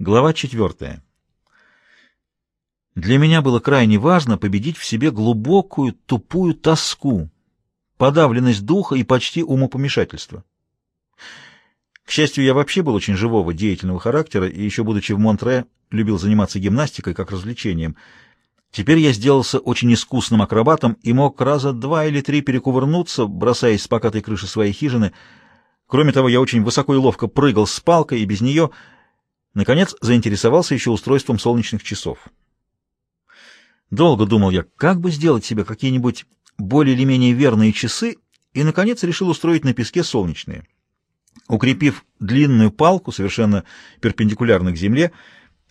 Глава четвертая. Для меня было крайне важно победить в себе глубокую, тупую тоску, подавленность духа и почти умопомешательство. К счастью, я вообще был очень живого, деятельного характера, и еще будучи в Монтре, любил заниматься гимнастикой как развлечением. Теперь я сделался очень искусным акробатом и мог раза два или три перекувырнуться, бросаясь с покатой крыши своей хижины. Кроме того, я очень высоко и ловко прыгал с палкой, и без нее — Наконец, заинтересовался еще устройством солнечных часов. Долго думал я, как бы сделать себе какие-нибудь более или менее верные часы, и, наконец, решил устроить на песке солнечные. Укрепив длинную палку, совершенно перпендикулярно к земле,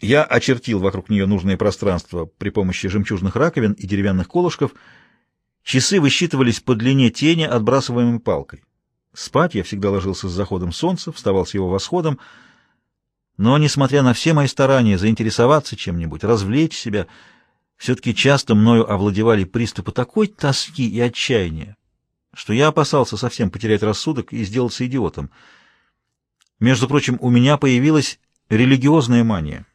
я очертил вокруг нее нужное пространство при помощи жемчужных раковин и деревянных колышков. Часы высчитывались по длине тени, отбрасываемой палкой. Спать я всегда ложился с заходом солнца, вставал с его восходом, но, несмотря на все мои старания заинтересоваться чем-нибудь, развлечь себя, все-таки часто мною овладевали приступы такой тоски и отчаяния, что я опасался совсем потерять рассудок и сделаться идиотом. Между прочим, у меня появилась религиозная мания.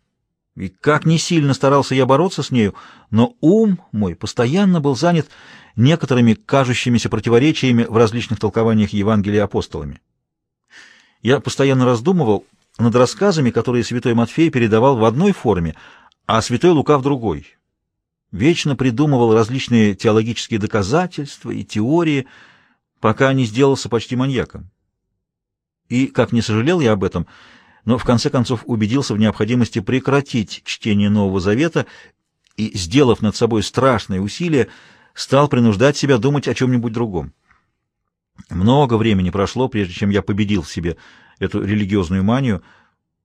И как ни сильно старался я бороться с нею, но ум мой постоянно был занят некоторыми кажущимися противоречиями в различных толкованиях Евангелия апостолами. Я постоянно раздумывал, над рассказами, которые святой Матфей передавал в одной форме, а святой Лука в другой. Вечно придумывал различные теологические доказательства и теории, пока не сделался почти маньяком. И, как не сожалел я об этом, но в конце концов убедился в необходимости прекратить чтение Нового Завета и, сделав над собой страшное усилие, стал принуждать себя думать о чем-нибудь другом. Много времени прошло, прежде чем я победил в себе эту религиозную манию,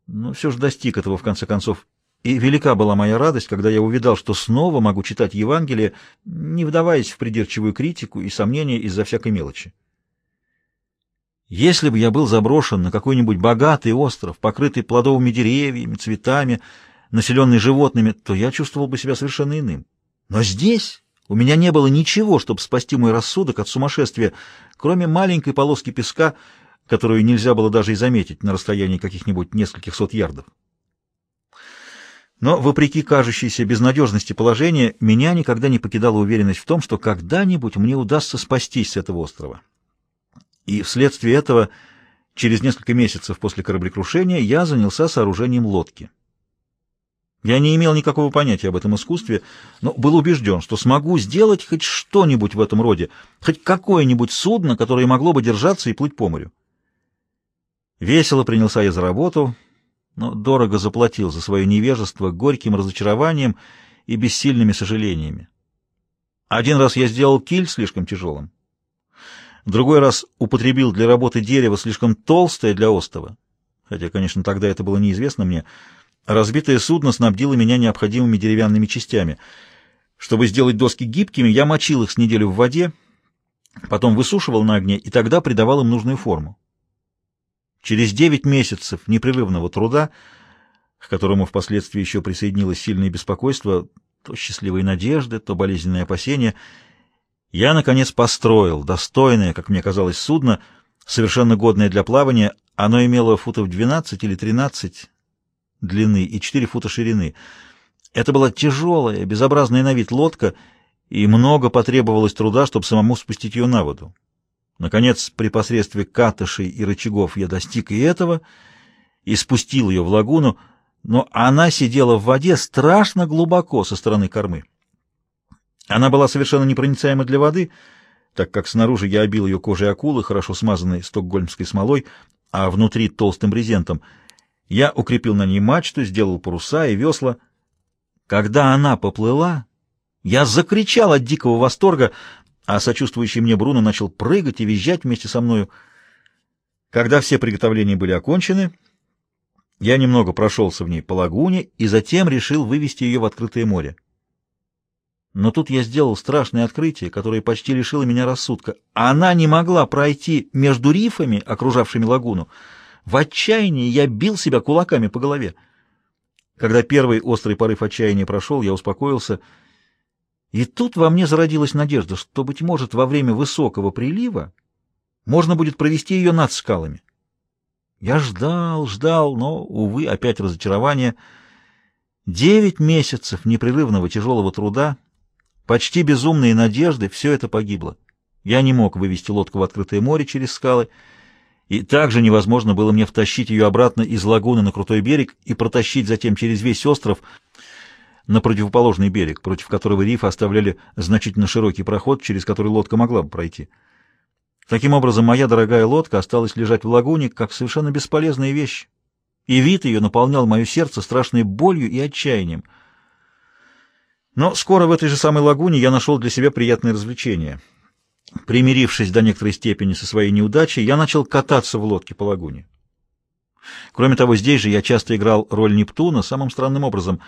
но все же достиг этого в конце концов. И велика была моя радость, когда я увидал, что снова могу читать Евангелие, не вдаваясь в придирчивую критику и сомнения из-за всякой мелочи. Если бы я был заброшен на какой-нибудь богатый остров, покрытый плодовыми деревьями, цветами, населенный животными, то я чувствовал бы себя совершенно иным. Но здесь у меня не было ничего, чтобы спасти мой рассудок от сумасшествия, кроме маленькой полоски песка, которую нельзя было даже и заметить на расстоянии каких-нибудь нескольких сот ярдов. Но, вопреки кажущейся безнадежности положения, меня никогда не покидала уверенность в том, что когда-нибудь мне удастся спастись с этого острова. И вследствие этого, через несколько месяцев после кораблекрушения, я занялся сооружением лодки. Я не имел никакого понятия об этом искусстве, но был убежден, что смогу сделать хоть что-нибудь в этом роде, хоть какое-нибудь судно, которое могло бы держаться и плыть по морю. Весело принялся я за работу, но дорого заплатил за свое невежество горьким разочарованием и бессильными сожалениями. Один раз я сделал киль слишком тяжелым, другой раз употребил для работы дерево слишком толстое для остова, хотя, конечно, тогда это было неизвестно мне. Разбитое судно снабдило меня необходимыми деревянными частями. Чтобы сделать доски гибкими, я мочил их с неделю в воде, потом высушивал на огне и тогда придавал им нужную форму. Через девять месяцев непрерывного труда, к которому впоследствии еще присоединилось сильное беспокойство, то счастливые надежды, то болезненные опасения, я, наконец, построил достойное, как мне казалось, судно, совершенно годное для плавания. Оно имело футов 12 или 13 длины и 4 фута ширины. Это была тяжелая, безобразная на вид лодка, и много потребовалось труда, чтобы самому спустить ее на воду. Наконец, при посредстве катышей и рычагов я достиг и этого, и спустил ее в лагуну, но она сидела в воде страшно глубоко со стороны кормы. Она была совершенно непроницаема для воды, так как снаружи я обил ее кожей акулы, хорошо смазанной стокгольмской смолой, а внутри толстым брезентом. Я укрепил на ней мачту, сделал паруса и весла. Когда она поплыла, я закричал от дикого восторга, а сочувствующий мне Бруно начал прыгать и визжать вместе со мною. Когда все приготовления были окончены, я немного прошелся в ней по лагуне и затем решил вывести ее в открытое море. Но тут я сделал страшное открытие, которое почти лишило меня рассудка. Она не могла пройти между рифами, окружавшими лагуну. В отчаянии я бил себя кулаками по голове. Когда первый острый порыв отчаяния прошел, я успокоился — и тут во мне зародилась надежда, что, быть может, во время высокого прилива можно будет провести ее над скалами. Я ждал, ждал, но, увы, опять разочарование. Девять месяцев непрерывного тяжелого труда, почти безумные надежды — все это погибло. Я не мог вывести лодку в открытое море через скалы, и также невозможно было мне втащить ее обратно из лагуны на крутой берег и протащить затем через весь остров на противоположный берег, против которого рифы оставляли значительно широкий проход, через который лодка могла бы пройти. Таким образом, моя дорогая лодка осталась лежать в лагуне, как совершенно бесполезная вещь, и вид ее наполнял мое сердце страшной болью и отчаянием. Но скоро в этой же самой лагуне я нашел для себя приятное развлечение. Примирившись до некоторой степени со своей неудачей, я начал кататься в лодке по лагуне. Кроме того, здесь же я часто играл роль Нептуна самым странным образом.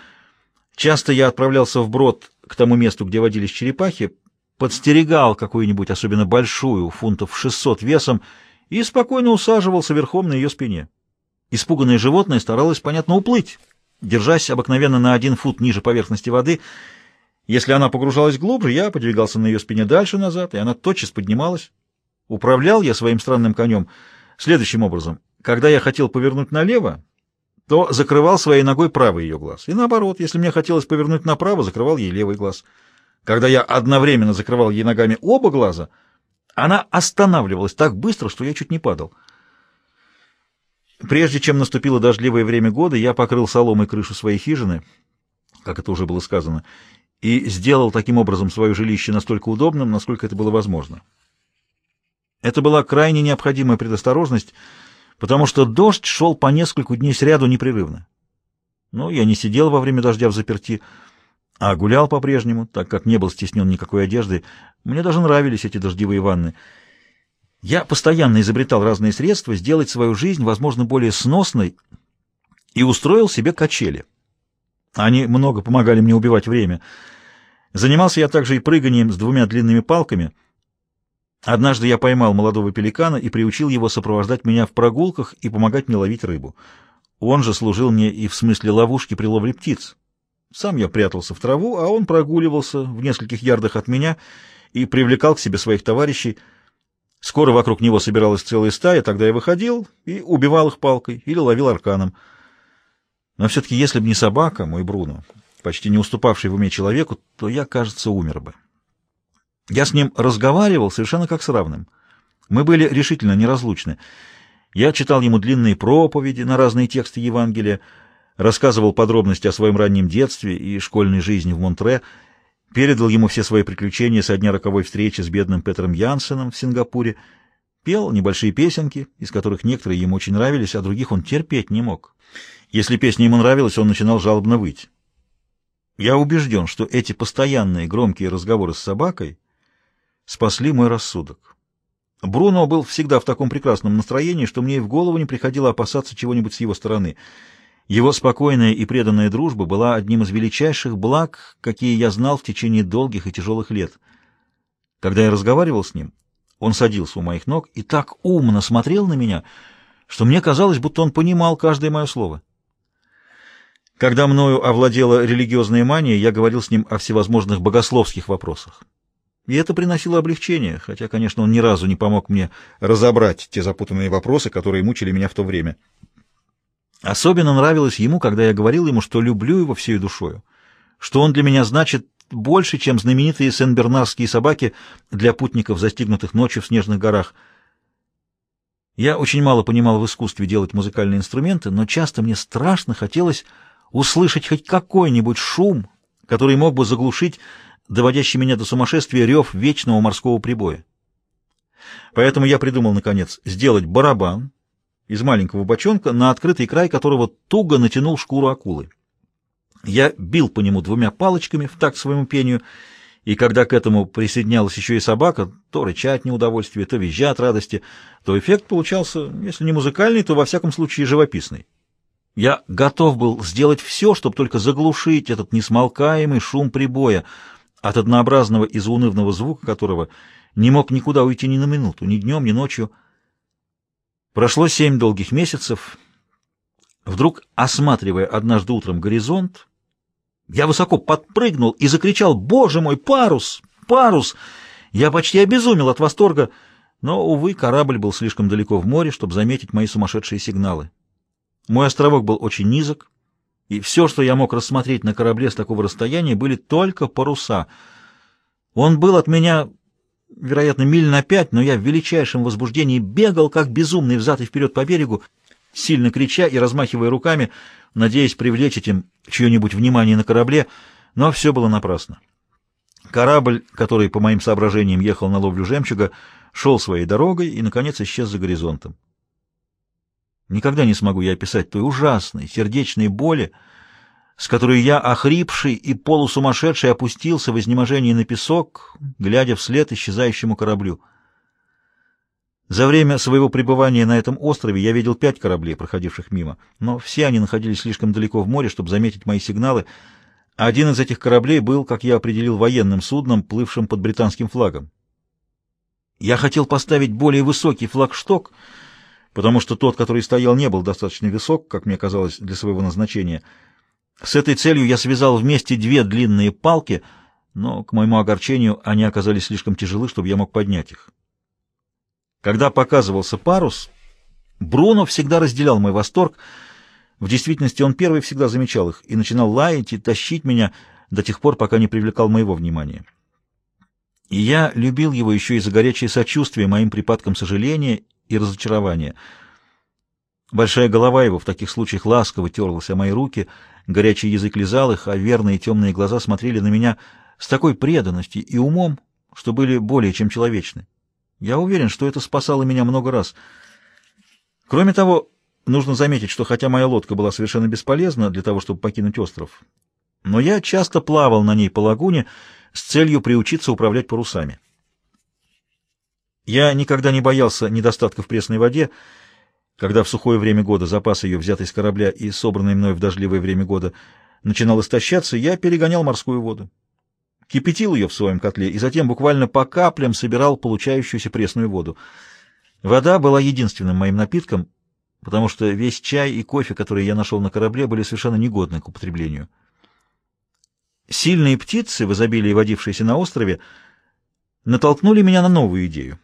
Часто я отправлялся вброд к тому месту, где водились черепахи, подстерегал какую-нибудь особенно большую, фунтов 600 весом, и спокойно усаживался верхом на ее спине. Испуганное животное старалось, понятно, уплыть, держась обыкновенно на один фут ниже поверхности воды. Если она погружалась глубже, я подвигался на ее спине дальше-назад, и она тотчас поднималась. Управлял я своим странным конем следующим образом. Когда я хотел повернуть налево, то закрывал своей ногой правый ее глаз. И наоборот, если мне хотелось повернуть направо, закрывал ей левый глаз. Когда я одновременно закрывал ей ногами оба глаза, она останавливалась так быстро, что я чуть не падал. Прежде чем наступило дождливое время года, я покрыл соломой крышу своей хижины, как это уже было сказано, и сделал таким образом свое жилище настолько удобным, насколько это было возможно. Это была крайне необходимая предосторожность, потому что дождь шел по нескольку дней сряду непрерывно. Но я не сидел во время дождя в заперти, а гулял по-прежнему, так как не был стеснен никакой одеждой. Мне даже нравились эти дождевые ванны. Я постоянно изобретал разные средства сделать свою жизнь, возможно, более сносной, и устроил себе качели. Они много помогали мне убивать время. Занимался я также и прыганием с двумя длинными палками. Однажды я поймал молодого пеликана и приучил его сопровождать меня в прогулках и помогать мне ловить рыбу. Он же служил мне и в смысле ловушки при ловле птиц. Сам я прятался в траву, а он прогуливался в нескольких ярдах от меня и привлекал к себе своих товарищей. Скоро вокруг него собиралась целая стая, тогда я выходил и убивал их палкой или ловил арканом. Но все-таки, если бы не собака, мой Бруно, почти не уступавший в уме человеку, то я, кажется, умер бы. Я с ним разговаривал совершенно как с равным. Мы были решительно неразлучны. Я читал ему длинные проповеди на разные тексты Евангелия, рассказывал подробности о своем раннем детстве и школьной жизни в Монтре, передал ему все свои приключения со дня роковой встречи с бедным Петром Янсеном в Сингапуре, пел небольшие песенки, из которых некоторые ему очень нравились, а других он терпеть не мог. Если песня ему нравилась, он начинал жалобно выть. Я убежден, что эти постоянные громкие разговоры с собакой спасли мой рассудок. Бруно был всегда в таком прекрасном настроении, что мне и в голову не приходило опасаться чего-нибудь с его стороны — его спокойная и преданная дружба была одним из величайших благ, какие я знал в течение долгих и тяжелых лет. Когда я разговаривал с ним, он садился у моих ног и так умно смотрел на меня, что мне казалось, будто он понимал каждое мое слово. Когда мною овладела религиозная мания, я говорил с ним о всевозможных богословских вопросах. И это приносило облегчение, хотя, конечно, он ни разу не помог мне разобрать те запутанные вопросы, которые мучили меня в то время. Особенно нравилось ему, когда я говорил ему, что люблю его всей душою, что он для меня значит больше, чем знаменитые сен-бернарские собаки для путников, застигнутых ночью в снежных горах. Я очень мало понимал в искусстве делать музыкальные инструменты, но часто мне страшно хотелось услышать хоть какой-нибудь шум, который мог бы заглушить доводящий меня до сумасшествия рев вечного морского прибоя. Поэтому я придумал, наконец, сделать барабан, из маленького бочонка, на открытый край которого туго натянул шкуру акулы. Я бил по нему двумя палочками в такт своему пению, и когда к этому присоединялась еще и собака, то рыча от неудовольствия, то визжа от радости, то эффект получался, если не музыкальный, то во всяком случае живописный. Я готов был сделать все, чтобы только заглушить этот несмолкаемый шум прибоя, от однообразного и заунывного звука которого не мог никуда уйти ни на минуту, ни днем, ни ночью. Прошло семь долгих месяцев. Вдруг, осматривая однажды утром горизонт, я высоко подпрыгнул и закричал «Боже мой, парус! Парус!» Я почти обезумел от восторга, Но, увы, корабль был слишком далеко в море, чтобы заметить мои сумасшедшие сигналы. Мой островок был очень низок, и все, что я мог рассмотреть на корабле с такого расстояния, были только паруса. Он был от меня, вероятно, миль на пять, но я в величайшем возбуждении бегал, как безумный, взад и вперед по берегу, сильно крича и размахивая руками, надеясь привлечь этим чье-нибудь внимание на корабле, но все было напрасно. Корабль, который, по моим соображениям, ехал на ловлю жемчуга, шел своей дорогой и, наконец, исчез за горизонтом. Никогда не смогу я описать той ужасной, сердечной боли, с которой я, охрипший и полусумасшедший, опустился в изнеможении на песок, глядя вслед исчезающему кораблю. За время своего пребывания на этом острове я видел пять кораблей, проходивших мимо, но все они находились слишком далеко в море, чтобы заметить мои сигналы. Один из этих кораблей был, как я определил, военным судном, плывшим под британским флагом. Я хотел поставить более высокий флагшток, потому что тот, который стоял, не был достаточно высок, как мне казалось, для своего назначения. С этой целью я связал вместе две длинные палки, но, к моему огорчению, они оказались слишком тяжелы, чтобы я мог поднять их. Когда показывался парус, Бруно всегда разделял мой восторг. В действительности он первый всегда замечал их и начинал лаять и тащить меня до тех пор, пока не привлекал моего внимания. И я любил его еще и за горячее сочувствие моим припадкам сожаления и разочарования. Большая голова его в таких случаях ласково терлась о мои руки, горячий язык лизал их, а верные темные глаза смотрели на меня с такой преданностью и умом, что были более чем человечны. Я уверен, что это спасало меня много раз. Кроме того, нужно заметить, что хотя моя лодка была совершенно бесполезна для того, чтобы покинуть остров, но я часто плавал на ней по лагуне с целью приучиться управлять парусами. Я никогда не боялся недостатка в пресной воде, когда в сухое время года запас ее, взятый с корабля и собранный мной в дождливое время года, начинал истощаться, я перегонял морскую воду кипятил ее в своем котле и затем буквально по каплям собирал получающуюся пресную воду. Вода была единственным моим напитком, потому что весь чай и кофе, которые я нашел на корабле, были совершенно негодны к употреблению. Сильные птицы, в изобилии водившиеся на острове, натолкнули меня на новую идею.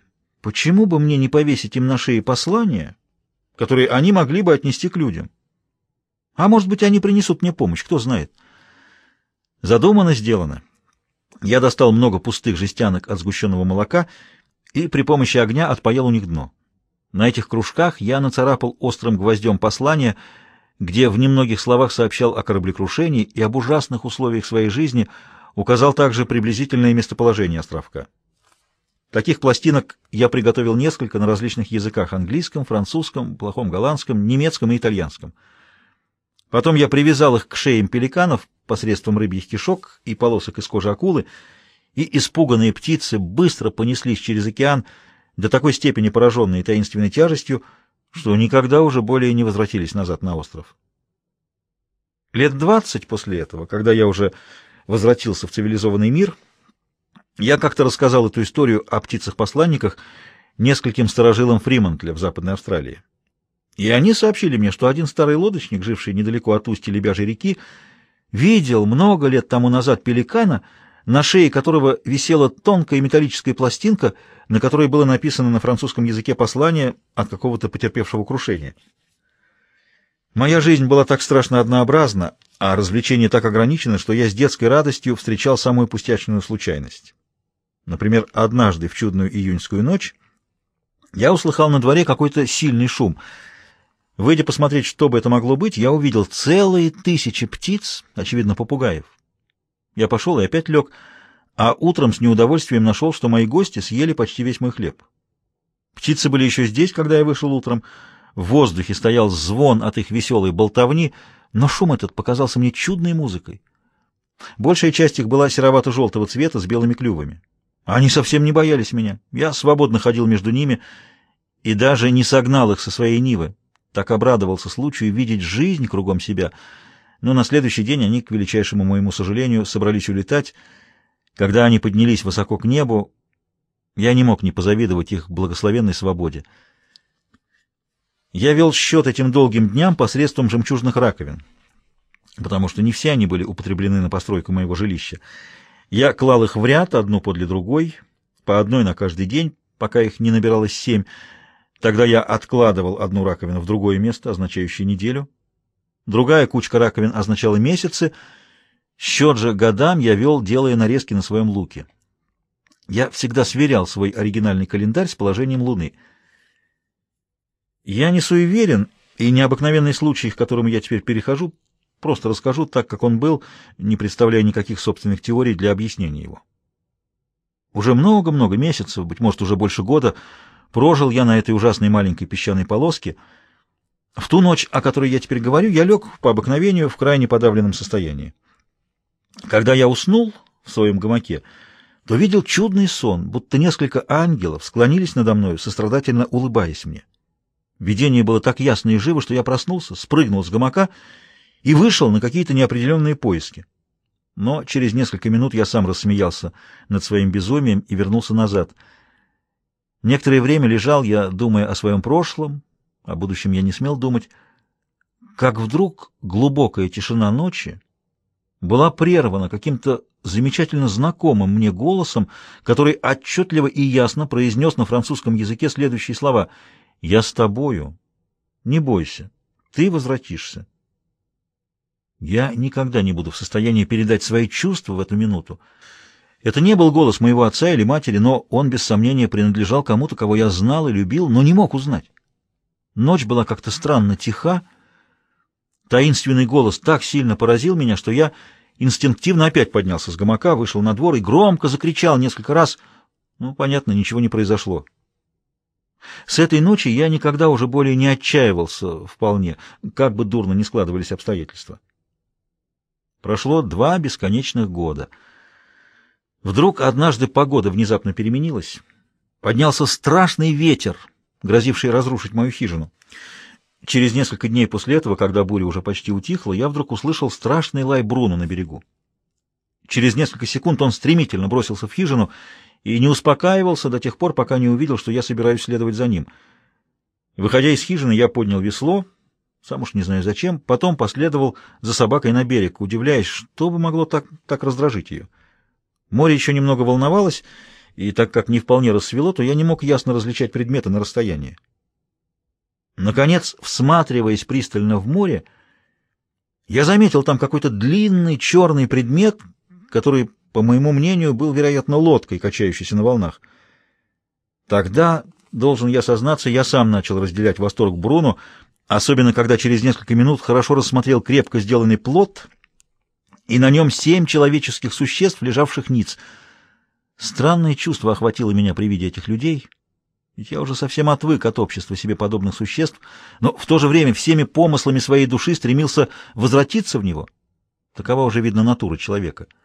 Почему бы мне не повесить им на шее послания, которые они могли бы отнести к людям? А может быть, они принесут мне помощь, кто знает. Задумано, сделано. Я достал много пустых жестянок от сгущенного молока и при помощи огня отпаял у них дно. На этих кружках я нацарапал острым гвоздем послание, где в немногих словах сообщал о кораблекрушении и об ужасных условиях своей жизни, указал также приблизительное местоположение островка. Таких пластинок я приготовил несколько на различных языках — английском, французском, плохом голландском, немецком и итальянском. Потом я привязал их к шеям пеликанов посредством рыбьих кишок и полосок из кожи акулы, и испуганные птицы быстро понеслись через океан, до такой степени пораженные таинственной тяжестью, что никогда уже более не возвратились назад на остров. Лет двадцать после этого, когда я уже возвратился в цивилизованный мир, я как-то рассказал эту историю о птицах-посланниках нескольким старожилам Фримонтля в Западной Австралии. И они сообщили мне, что один старый лодочник, живший недалеко от устья Лебяжьей реки, видел много лет тому назад пеликана, на шее которого висела тонкая металлическая пластинка, на которой было написано на французском языке послание от какого-то потерпевшего крушения. Моя жизнь была так страшно однообразна, а развлечения так ограничены, что я с детской радостью встречал самую пустячную случайность. Например, однажды в чудную июньскую ночь я услыхал на дворе какой-то сильный шум — Выйдя посмотреть, что бы это могло быть, я увидел целые тысячи птиц, очевидно, попугаев. Я пошел и опять лег, а утром с неудовольствием нашел, что мои гости съели почти весь мой хлеб. Птицы были еще здесь, когда я вышел утром. В воздухе стоял звон от их веселой болтовни, но шум этот показался мне чудной музыкой. Большая часть их была серовато-желтого цвета с белыми клювами. Они совсем не боялись меня. Я свободно ходил между ними и даже не согнал их со своей нивы. Так обрадовался случаю видеть жизнь кругом себя. Но на следующий день они, к величайшему моему сожалению, собрались улетать. Когда они поднялись высоко к небу, я не мог не позавидовать их благословенной свободе. Я вел счет этим долгим дням посредством жемчужных раковин, потому что не все они были употреблены на постройку моего жилища. Я клал их в ряд, одну подле другой, по одной на каждый день, пока их не набиралось семь. Тогда я откладывал одну раковину в другое место, означающее неделю. Другая кучка раковин означала месяцы. Счет же годам я вел, делая нарезки на своем луке. Я всегда сверял свой оригинальный календарь с положением Луны. Я не суеверен, и необыкновенный случай, к которому я теперь перехожу, просто расскажу так, как он был, не представляя никаких собственных теорий для объяснения его. Уже много-много месяцев, быть может, уже больше года, прожил я на этой ужасной маленькой песчаной полоске. В ту ночь, о которой я теперь говорю, я лег по обыкновению в крайне подавленном состоянии. Когда я уснул в своем гамаке, то видел чудный сон, будто несколько ангелов склонились надо мною, сострадательно улыбаясь мне. Видение было так ясно и живо, что я проснулся, спрыгнул с гамака и вышел на какие-то неопределенные поиски. Но через несколько минут я сам рассмеялся над своим безумием и вернулся назад. Некоторое время лежал я, думая о своем прошлом, о будущем я не смел думать, как вдруг глубокая тишина ночи была прервана каким-то замечательно знакомым мне голосом, который отчетливо и ясно произнес на французском языке следующие слова «Я с тобою. Не бойся. Ты возвратишься». Я никогда не буду в состоянии передать свои чувства в эту минуту. Это не был голос моего отца или матери, но он, без сомнения, принадлежал кому-то, кого я знал и любил, но не мог узнать. Ночь была как-то странно тиха. Таинственный голос так сильно поразил меня, что я инстинктивно опять поднялся с гамака, вышел на двор и громко закричал несколько раз. Ну, понятно, ничего не произошло. С этой ночи я никогда уже более не отчаивался вполне, как бы дурно ни складывались обстоятельства. Прошло два бесконечных года. Вдруг однажды погода внезапно переменилась. Поднялся страшный ветер, грозивший разрушить мою хижину. Через несколько дней после этого, когда буря уже почти утихла, я вдруг услышал страшный лай Бруно на берегу. Через несколько секунд он стремительно бросился в хижину и не успокаивался до тех пор, пока не увидел, что я собираюсь следовать за ним. Выходя из хижины, я поднял весло — сам уж не знаю зачем, потом последовал за собакой на берег, удивляясь, что бы могло так, так раздражить ее. Море еще немного волновалось, и так как не вполне рассвело, то я не мог ясно различать предметы на расстоянии. Наконец, всматриваясь пристально в море, я заметил там какой-то длинный черный предмет, который, по моему мнению, был, вероятно, лодкой, качающейся на волнах. Тогда, должен я сознаться, я сам начал разделять восторг Бруно, особенно когда через несколько минут хорошо рассмотрел крепко сделанный плод и на нем семь человеческих существ, лежавших ниц. Странное чувство охватило меня при виде этих людей, ведь я уже совсем отвык от общества себе подобных существ, но в то же время всеми помыслами своей души стремился возвратиться в него. Такова уже, видно, натура человека —